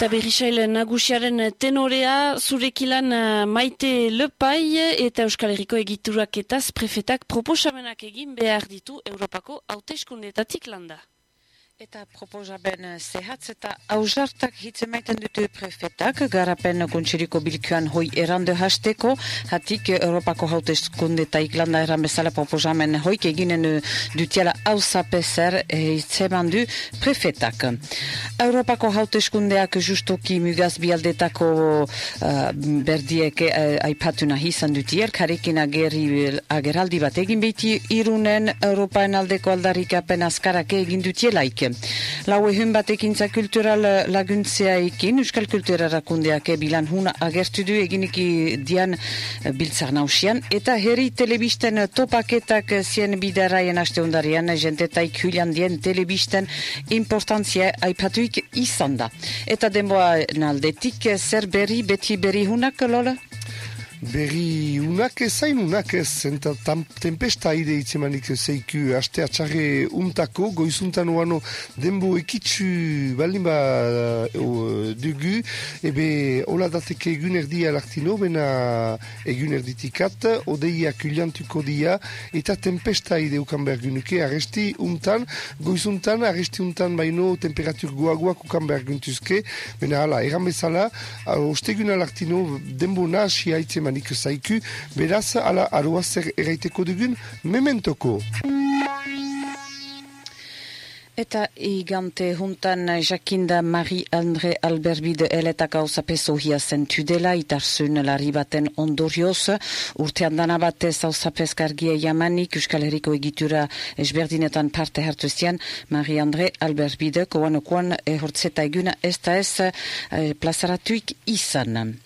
Eta berrisail nagusiaren tenorea, zurekilan eh, maite lepai eta Euskal Herriko egiturak etaz prefetak proposamenak egin behar ditu Europako hauteskundetatik landa. Eta proposaben zehatz eta ausartak hitz emaiten dute prefetak, garapen kuntxiriko bilkuan hoi erande hasteko, hatik Europako hauteskunde eta iklanda eran bezala proposamen hoik eginen dutiela hausapezer hitz eman du prefetak. Europako hauteskundeak justoki mugaz bialdetako uh, berdiek uh, aipatu nahi izan dutier, karekin ageri, ageraldi bat egin behiti irunen Europaen aldeko aldarikapen askarak egin dutielaik. Lau ehun bat ekintza kultural laguntzea ekin, Euskal Kultura rakundeak bilan hun agertu du eginiki dian biltzar nausian, eta herri telebisten topaketak zien bidaraien aste ondarian, jentetaik hulian dien telebisten importantzia aipatuik izan da. Eta denboa naldetik, zer berri, beti berri hunak, Lola? Berri unak ezain unak ez, enta tempesta aire itzemanik zeiku astea txarre untako, goizuntan oano denbo ekitzu baldin ba uh, dugu, ebe hola dateke egun erdi alaktino, bena egun erditikat, odeiak uliantuko dia, eta tempesta aire ukan bergunuke, arresti untan, goizuntan, arresti untan baino temperatur goagoak ukan berguntuzke, bena hala, eran bezala, ostegun alaktino denbo nasi aitzemanik manik zaiku, beraz, ala aroa zer eraiteko dugun, mementoko. Eta igante juntan jakinda Marie-André Alberbide eletak hau zapezohia zentu dela, itarzun lari baten ondorioz, urtean dana batez hau zapezkargia jamanik, Euskal Herriko egitura esberdinetan parte hartu zian, Marie-André Alberbide, koan okuan ehortzeta eguna ez da ez eh, plazaratuik izan.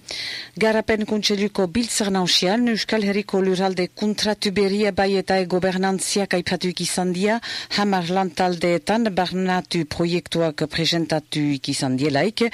Garapen kuntseluko biltzar nausian, Euskal Herriko luralde kontratu beria bai eta gobernantziak aipatuik izan dia, hamar lantaldeetan, barnatu proiektuak presentatu ikizan dielaik,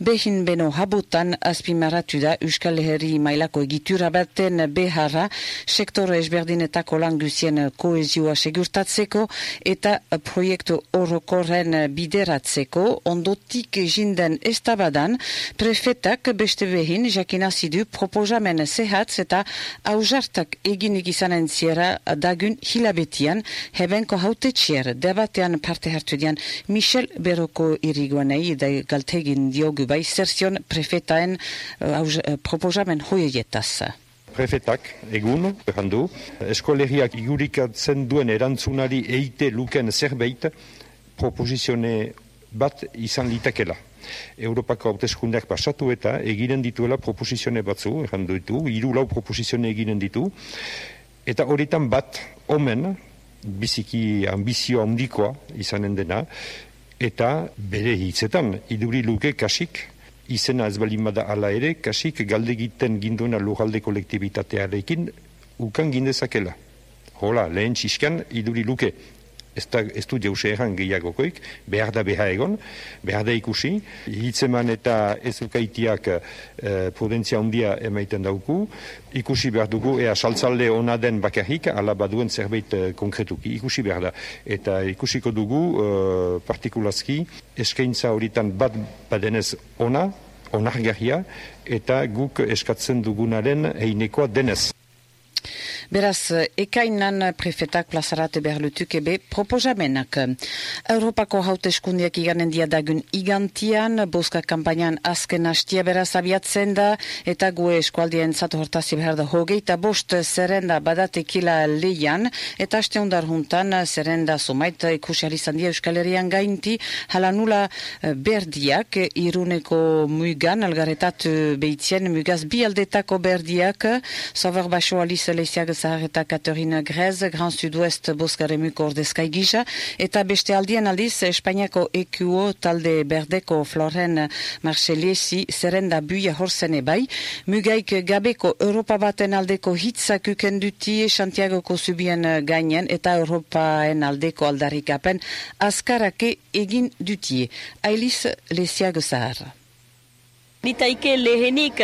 behin beno habutan azpimaratu da Euskal Herri mailako egitura baten beharra sektore esberdinetako langusien koezioa segurtatzeko eta proiektu orokorren bideratzeko. Ondotik jinden estabadan prefetak beste behin jakinazidu proposamen zehatz eta ausartak eginik izanen ziera dagun hilabetian hebenko haute txier debatean parte hartu dian Michel Beroko iriguanei da galtegin diogu bai zerzion prefetaen uh, proposamen hoietaz. Prefetak, egun, behandu, eskoleriak igurikatzen duen erantzunari eite luken zerbait proposizione bat izan litakela. Europako hauteskundeak pasatu eta eginen dituela proposizione batzu, errandu ditu, iru lau proposizione eginen ditu, eta horitan bat, omen, biziki ambizio handikoa izanen dena, eta bere hitzetan, iduri luke kasik, izena ez balin bada ala ere, kasik galdegiten ginduena lujalde kolektibitatearekin, ukan gindezakela. Hola, lehen txiskan, iduri luke, ez, da, ez du deuse erran gehiagokoik, behar da behar egon, behar da ikusi, hitzeman eta ez ukaitiak e, prudentzia handia emaiten dauku, ikusi behar dugu, ea saltzalde ona den bakarrik, ala baduen zerbait e, konkretuki, ikusi behar da. Eta ikusiko dugu, e, partikulazki, eskaintza horitan bat badenez ona, onargarria, eta guk eskatzen dugunaren einekoa denez. Beraz, ekainan prefetak plazarate behar lutuk ebe proposamenak. Europako hauteskundiak iganen diadagun igantian, boska kampainan azken hastia beraz abiatzen da, eta gue eskualdien zatu hortazi behar da hogeita bost zerrenda badatekila leian, eta haste ondar juntan zerrenda sumait ikusiari zandia Euskal Herrian gainti, hala nula berdiak, iruneko mugan, algaretat behitzien, mugaz bi aldetako berdiak, sober baso leziak Zahar eta Katerina Grez, Grand Sud-Ouest Boskaremuko ordezkai gisa, eta beste aldien aldiz, Espainiako EQO talde berdeko Floren Marceliesi zerrenda buia horzene bai, mugaik gabeko Europa baten aldeko hitzak ukenduti Santiagoko zubien gainen eta Europaen aldeko aldarrikapen askarake egin dutie. Ailis Lesiago Zahar. Nitaike lehenik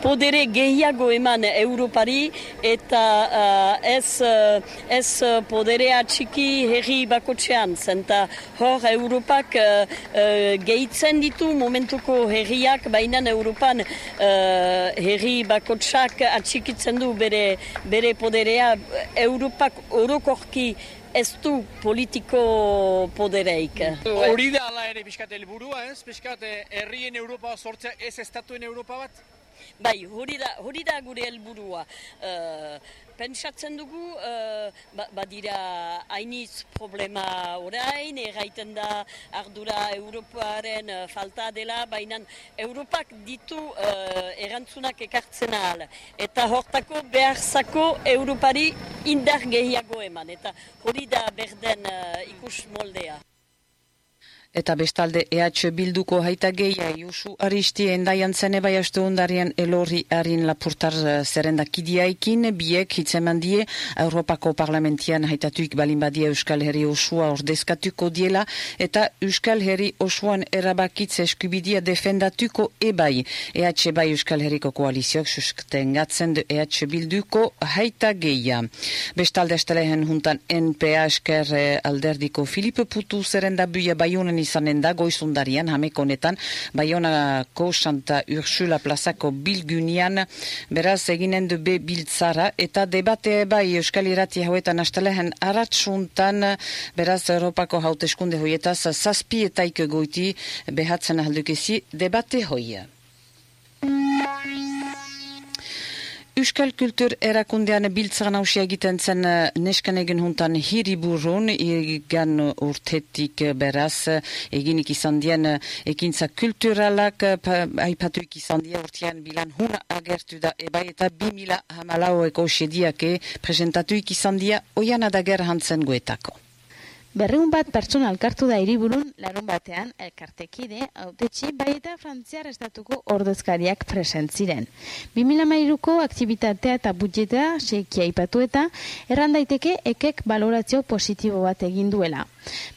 podere gehiago eman Europari eta uh, ez, uh, ez poderea txiki herri bakotxean. Zenta hor Europak uh, uh, gehitzen ditu momentuko herriak, baina Europan uh, herri bakotxak atxikitzen du bere, bere poderea. Europak orokorki ez du politiko podereik. Hori da ala ere piskat helburua, ez? Piskat eh, herrien Europa sortzea ez estatuen Europa bat? Bai, hori da, hori da gure helburua. Uh, pentsatzen dugu, uh, badira hainiz problema orain, erraiten da ardura Europaren uh, falta dela, baina Europak ditu uh, erantzunak ekartzen ahal. Eta hortako beharzako Europari indar gehiago eman, eta hori da berden uh, ikus moldea. Eta bestalde EH Bilduko haita geia Josu Aristi endaian zene bai astu elorri harin lapurtar eh, zerenda kidiaikin, biek hitzeman die Europako parlamentian haitatuik balin badia Euskal Herri Osua ordezkatuko diela, eta Euskal Herri Osuan erabakitze eskubidia defendatuko ebai. EH bai Euskal Herriko koalizioak suskten gatzen de EH Bilduko haita geia. Bestalde estelehen juntan NPA esker alderdiko Filipe Putu zerenda buia baiunen izanen da goizundarian hamekonetan Bayonako Santa Ursula plazako bilgunian beraz eginen du be biltzara eta debate bai Euskal Irati hauetan astelehen aratsuntan beraz Europako hauteskunde hoietaz zazpi etaik goiti behatzen ahaldukezi debate hoia. Euskal Kultur erakundean biltzan hausia egiten zen eh, neskan egin juntan hiriburun, egan urtetik beraz, eginik izan dien eh, ekintza kulturalak, eh, aipatuik izan dien urtean bilan huna agertu da, ebai eta bimila hamalaueko sediake presentatuik izan dien oian adager hantzen goetako. Berreun bat pertsona alkartu da hiriburun larun batean elkartekide autetxi bai eta frantziar estatuko ordezkariak presentziren. 2000 aktibitatea eta budjetea seikia ipatu eta erran daiteke ekek balorazio positibo bat egin duela.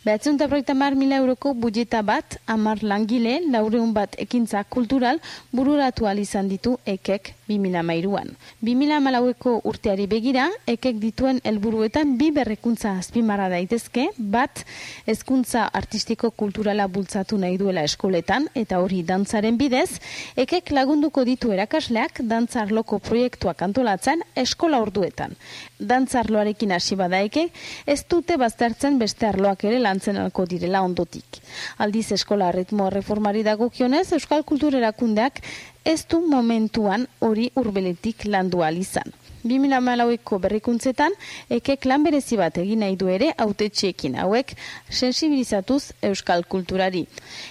Behatzen eta mila euroko budjeta bat, amar langile, laureun bat ekintza kultural, bururatu izan ditu ekek 2000 mairuan. 2000 malaueko urteari begira, ekek dituen helburuetan bi berrekuntza azpimarra daitezke, bat hezkuntza artistiko kulturala bultzatu nahi duela eskoletan, eta hori dantzaren bidez, ekek lagunduko ditu erakasleak dantzarloko proiektuak antolatzen eskola orduetan. Dantzarloarekin hasi badaeke, ez dute baztertzen beste arloak ere lantzen alko direla ondotik. Aldiz eskola ritmo reformari dagokionez, Euskal Kulturerakundeak ez du momentuan hori urbeletik landu izan. 2008ko berrikuntzetan, ekek lan berezi bat egin nahi du ere autetxeekin hauek sensibilizatuz euskal kulturari.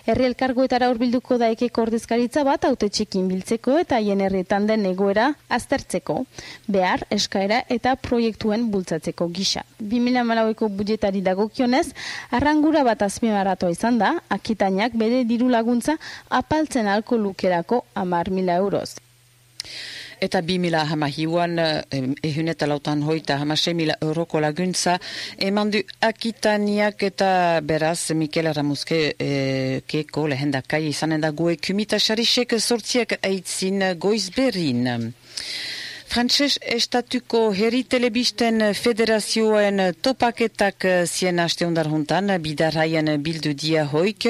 Herri elkargoetara urbilduko da ekek ordezkaritza bat autetxeekin biltzeko eta hien herrietan den egoera aztertzeko, behar, eskaera eta proiektuen bultzatzeko gisa. 2008ko budjetari dagokionez, arrangura bat azpimarratoa izan da, akitainak bere diru laguntza apaltzen alko lukerako amar mila euroz. Eta bi mila hama hiuan, ehun eta lautan hoita hama se mila euroko laguntza, eman du akitaniak eta beraz Mikel Ramuzke e, keko lehendakai izanen da goe kumita xarisek sortziak aitzin goizberin. Frantses Estatuko Herri Telebisten Federazioen topaketak zien aste undar juntan, bidarraien bildu dia hoik,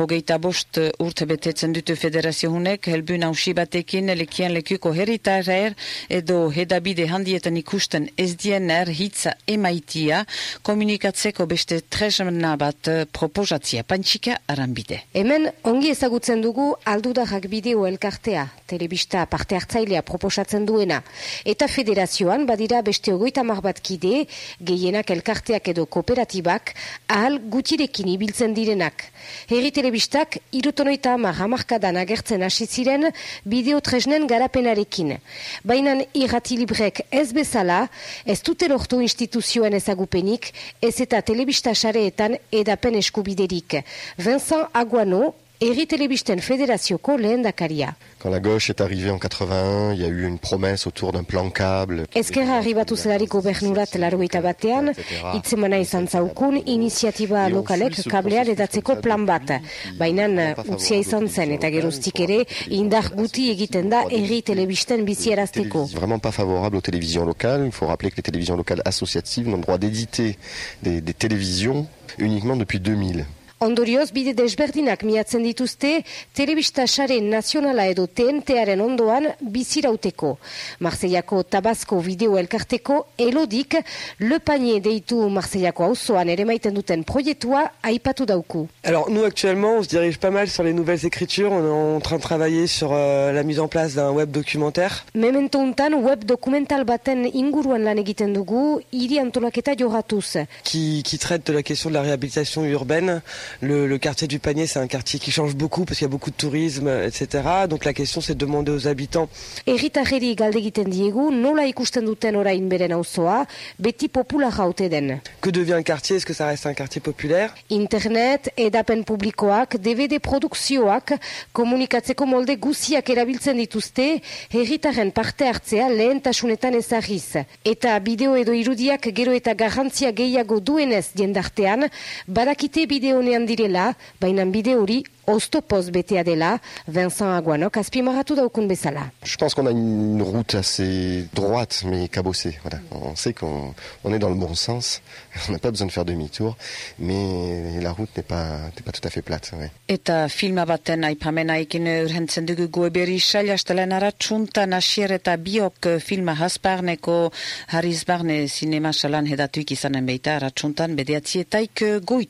hogeita bost urte betetzen dute federazio hunek, helbun hausi batekin lekien lekuko herritarer edo hedabide handietan ikusten ez diener hitza emaitia, komunikatzeko beste tresmena bat proposatzia pantxika aranbide. Hemen ongi ezagutzen dugu aldudarrak bideo elkartea, telebista parte hartzailea proposatzen duena. Eta federazioan badira beste ogoita bat kide, gehienak elkarteak edo kooperatibak, ahal gutirekin ibiltzen direnak. Herri telebistak, irutonoita amar hamarkadan agertzen hasi ziren bideo tresnen garapenarekin. Baina irrati librek ez bezala, ez dute lortu instituzioen ezagupenik, ez eta telebista sareetan edapen eskubiderik. Vincent Aguano, Erri Telebisten Federazioko lehen dakaria. Quand la gauche est arrivée en 81, il y a eu une promesse autour d'un plan câble. Ezkerra arribatu zelarik gobernurat laroita batean, itzemana izan zaukun iniziatiba lokalek kablean edatzeko plan bat. Baina utzia izan zen eta geroztik ere indar guti egiten da erri telebisten bizierazteko. Vraiment pas favorable aux télévisions locales. Il faut rappeler que les télévisions locales associatives n'ont droit d'éditer des, des télévisions uniquement depuis 2000. Ondorioz, bide desberdinak miatzen dituzte, telebista sare nazionala edo TNT-aren ondoan bizirauteko. Marseillako Tabasco video elkarteko elodik, Le Panier deitu Marseillako auzoan ere maiten duten proiektua aipatu dauku. Alors, nous, actuellement, on se dirige pas mal sur les nouvelles écritures. On est en train de travailler sur euh, la mise en place d'un web documentaire. Memento untan web dokumental baten inguruan lan egiten dugu, hiri antolaketa joratuz. Qui, qui traite de la question de la réhabilitation urbaine. Le, le quartier du Panier, c'est un quartier qui change beaucoup parce qu'il y a beaucoup de tourisme, etc. Donc la question, c'est de demander aux habitants. Erritarreri galde egiten diegu, nola ikusten duten orain beren auzoa, beti populara haute den. Que devient un quartier? Est-ce que ça reste un quartier populaire? Internet, edapen publikoak, DVD produkzioak, komunikatzeko molde guziak erabiltzen dituzte, herritarren parte hartzea lehentasunetan ezagiz. Eta bideo edo irudiak gero eta garrantzia gehiago duenez jendartean, badakite bideo nean direla, baina bideo hori oztopoz betea dela, Vincent Aguanok azpimarratu daukun bezala. Je pense qu'on a une route assez droite mais cabossée. Voilà. On sait qu'on on est dans le bon sens. On n'a pas besoin de faire demi-tour, mais la route n'est pas, n'est pas tout à fait plate. Ouais. Eta filma baten aipamena ikin urhentzen dugu goeberi saila astelen aratsuntan asier eta biok filma hasparneko Harris Barne sinema salan hedatuik izanen beita aratsuntan bedeatzietaik goit